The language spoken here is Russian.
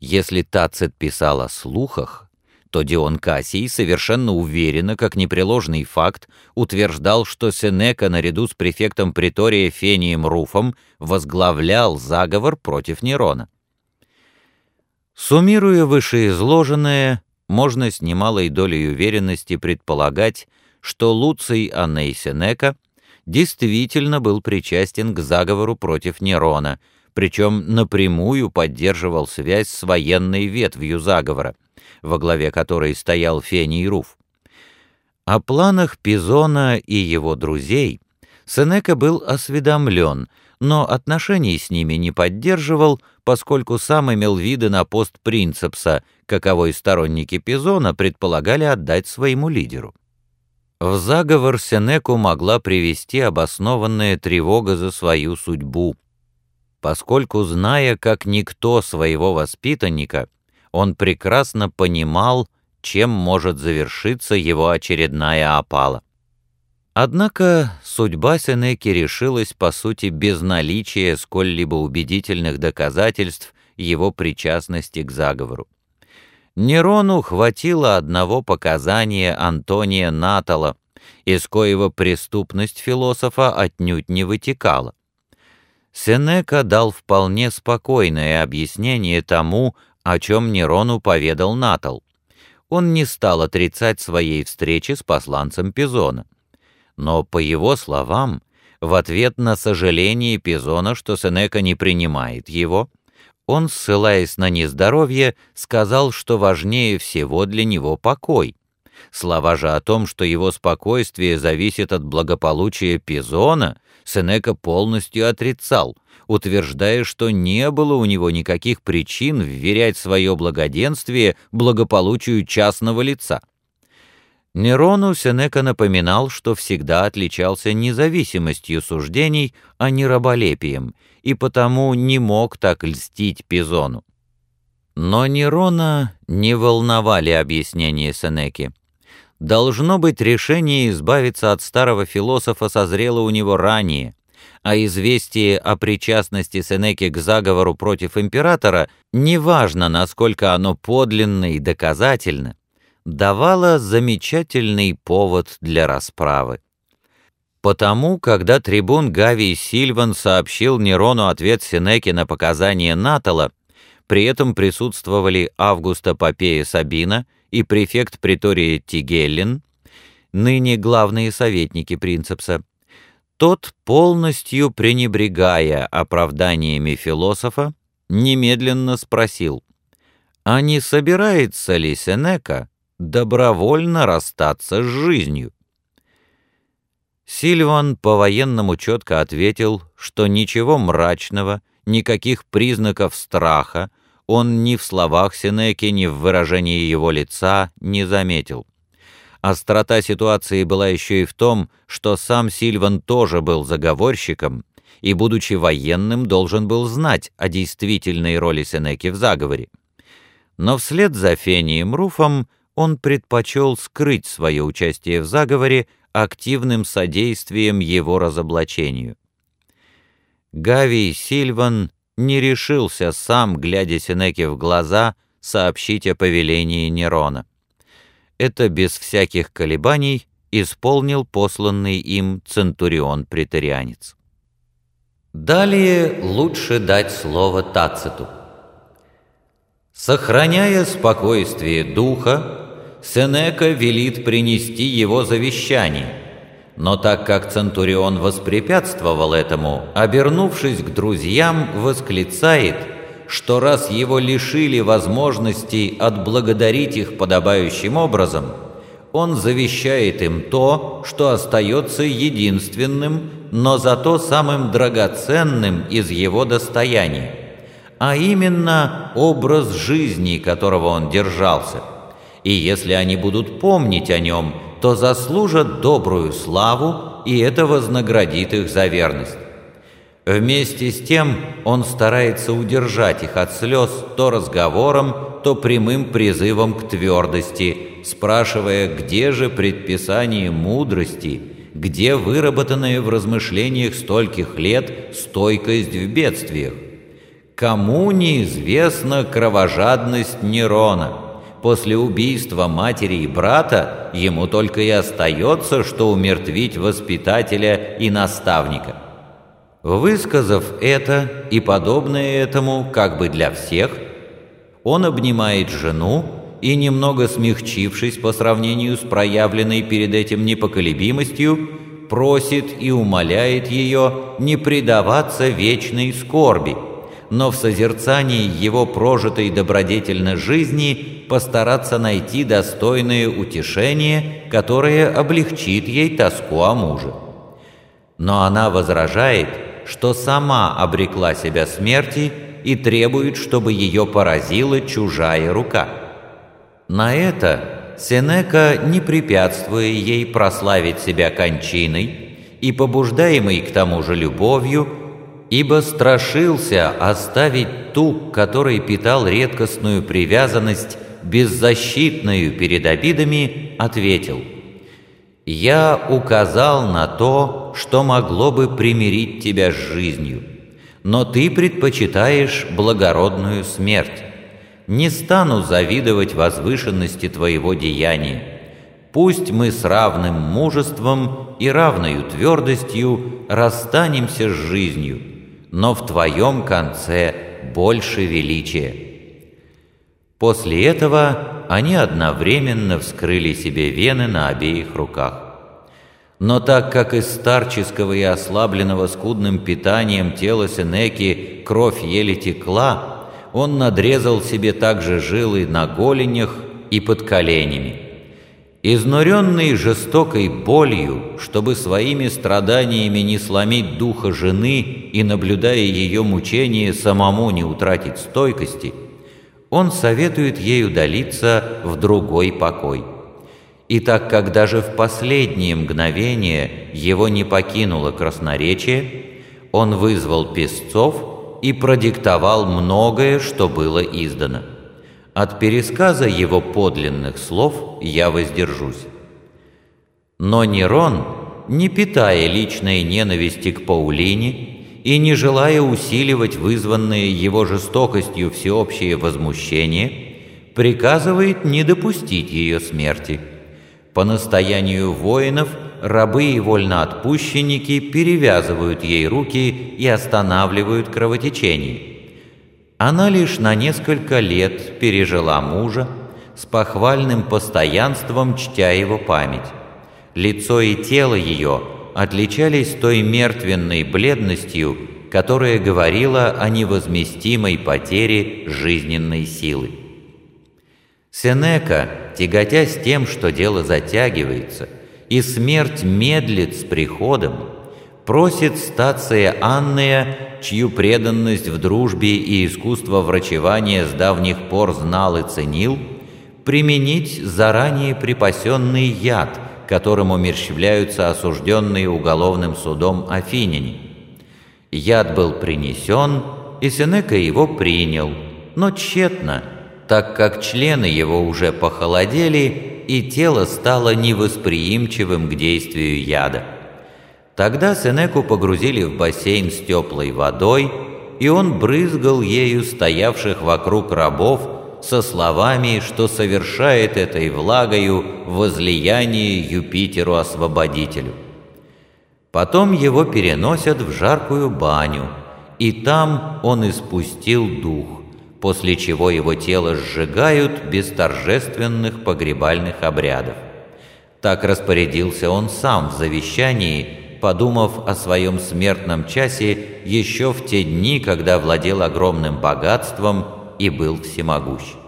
Если Тацит писал о слухах, то Дион Кассий совершенно уверенно, как непреложный факт, утверждал, что Сенека наряду с префектом притория Фением Руфом возглавлял заговор против Нерона. Суммируя вышеизложенное, можно с немалой долей уверенности предполагать, что Луций Анней Сенека действительно был причастен к заговору против Нерона, причем напрямую поддерживал связь с военной ветвью заговора, во главе которой стоял Фений Руф. О планах Пизона и его друзей Сенека был осведомлен, но отношений с ними не поддерживал, поскольку сам имел виды на пост принцепса, каковой сторонники Пизона предполагали отдать своему лидеру. В заговор Сенеку могла привести обоснованная тревога за свою судьбу, поскольку, зная как никто своего воспитанника, он прекрасно понимал, чем может завершиться его очередная опала. Однако судьба Сенеки решилась, по сути, без наличия сколь-либо убедительных доказательств его причастности к заговору. Нерону хватило одного показания Антония Натала, из коего преступность философа отнюдь не вытекала. Сенека дал вполне спокойное объяснение тому, о чем Нерону поведал Натал. Он не стал отрицать своей встречи с посланцем Пизона. Но, по его словам, в ответ на сожаление Пизона, что Сенека не принимает его, он, ссылаясь на нездоровье, сказал, что важнее всего для него покой. Слова же о том, что его спокойствие зависит от благополучия Пизона, Сенека полностью отрицал, утверждая, что не было у него никаких причин вверять свое благоденствие благополучию частного лица. Нерону Сенека напоминал, что всегда отличался независимостью суждений, а не раболепием, и потому не мог так льстить Пизону. Но Нерона не волновали объяснения Сенеки. Должно быть, решение избавиться от старого философа созрело у него ранее, а известие о причастности Сенеки к заговору против императора, неважно, насколько оно подлинно и доказательно, давало замечательный повод для расправы. Потому, когда трибун Гавий Сильван сообщил Нерону ответ Сенеки на показания Натала, при этом присутствовали Августа Попея Сабина — и префект притории Тигеллин, ныне главные советники принцепса, тот, полностью пренебрегая оправданиями философа, немедленно спросил, а не собирается ли Сенека добровольно расстаться с жизнью? Сильван по-военному четко ответил, что ничего мрачного, никаких признаков страха, он ни в словах Сенеки, ни в выражении его лица не заметил. Острота ситуации была еще и в том, что сам Сильван тоже был заговорщиком и, будучи военным, должен был знать о действительной роли Сенеки в заговоре. Но вслед за Фением Руфом он предпочел скрыть свое участие в заговоре активным содействием его разоблачению. Гавий Сильван не решился сам, глядя Сенеке в глаза, сообщить о повелении Нерона. Это без всяких колебаний исполнил посланный им центурион-претарианец. Далее лучше дать слово Тациту. Сохраняя спокойствие духа, Сенека велит принести его завещание — но так как Центурион воспрепятствовал этому, обернувшись к друзьям, восклицает, что раз его лишили возможности отблагодарить их подобающим образом, он завещает им то, что остается единственным, но зато самым драгоценным из его достояния, а именно образ жизни, которого он держался. И если они будут помнить о нем – то заслужат добрую славу, и это вознаградит их за верность. Вместе с тем он старается удержать их от слез то разговором, то прямым призывом к твердости, спрашивая, где же предписание мудрости, где выработанная в размышлениях стольких лет стойкость в бедствиях. Кому неизвестна кровожадность Нерона? После убийства матери и брата ему только и остается, что умертвить воспитателя и наставника. Высказав это и подобное этому как бы для всех, он обнимает жену и, немного смягчившись по сравнению с проявленной перед этим непоколебимостью, просит и умоляет ее не предаваться вечной скорби, но в созерцании его прожитой добродетельной жизни постараться найти достойное утешение, которое облегчит ей тоску о муже. Но она возражает, что сама обрекла себя смерти и требует, чтобы ее поразила чужая рука. На это Сенека, не препятствуя ей прославить себя кончиной и побуждаемый к тому же любовью, ибо страшился оставить ту, которой питал редкостную привязанность, беззащитную перед обидами, ответил «Я указал на то, что могло бы примирить тебя с жизнью, но ты предпочитаешь благородную смерть не стану завидовать возвышенности твоего деяния. Пусть мы с равным мужеством и равною твердостью расстанемся с жизнью, но в твоем конце больше величия». После этого они одновременно вскрыли себе вены на обеих руках. Но так как из старческого и ослабленного скудным питанием тела Сенеки кровь еле текла, он надрезал себе также жилы на голенях и под коленями. Изнуренный жестокой болью, чтобы своими страданиями не сломить духа жены и, наблюдая ее мучения, самому не утратить стойкости, он советует ей удалиться в другой покой. И так как даже в последние мгновения его не покинуло красноречие, он вызвал песцов и продиктовал многое, что было издано. От пересказа его подлинных слов я воздержусь. Но Нерон, не питая личной ненависти к Паулине и не желая усиливать вызванное его жестокостью всеобщее возмущение, приказывает не допустить ее смерти. По настоянию воинов – рабы и вольноотпущенники перевязывают ей руки и останавливают кровотечение. Она лишь на несколько лет пережила мужа, с похвальным постоянством чтя его память. Лицо и тело ее отличались той мертвенной бледностью, которая говорила о невозместимой потере жизненной силы. Сенека, тяготясь тем, что дело затягивается – и смерть медлит с приходом, просит стация Анная, чью преданность в дружбе и искусство врачевания с давних пор знал и ценил, применить заранее припасенный яд, которым умерщвляются осужденные уголовным судом афиняне. Яд был принесен, и Сенека его принял, но тщетно, так как члены его уже похолодели и тело стало невосприимчивым к действию яда. Тогда Сенеку погрузили в бассейн с теплой водой, и он брызгал ею стоявших вокруг рабов со словами, что совершает этой влагою возлияние Юпитеру-освободителю. Потом его переносят в жаркую баню, и там он испустил дух после чего его тело сжигают без торжественных погребальных обрядов. Так распорядился он сам в завещании, подумав о своем смертном часе еще в те дни, когда владел огромным богатством и был всемогущ.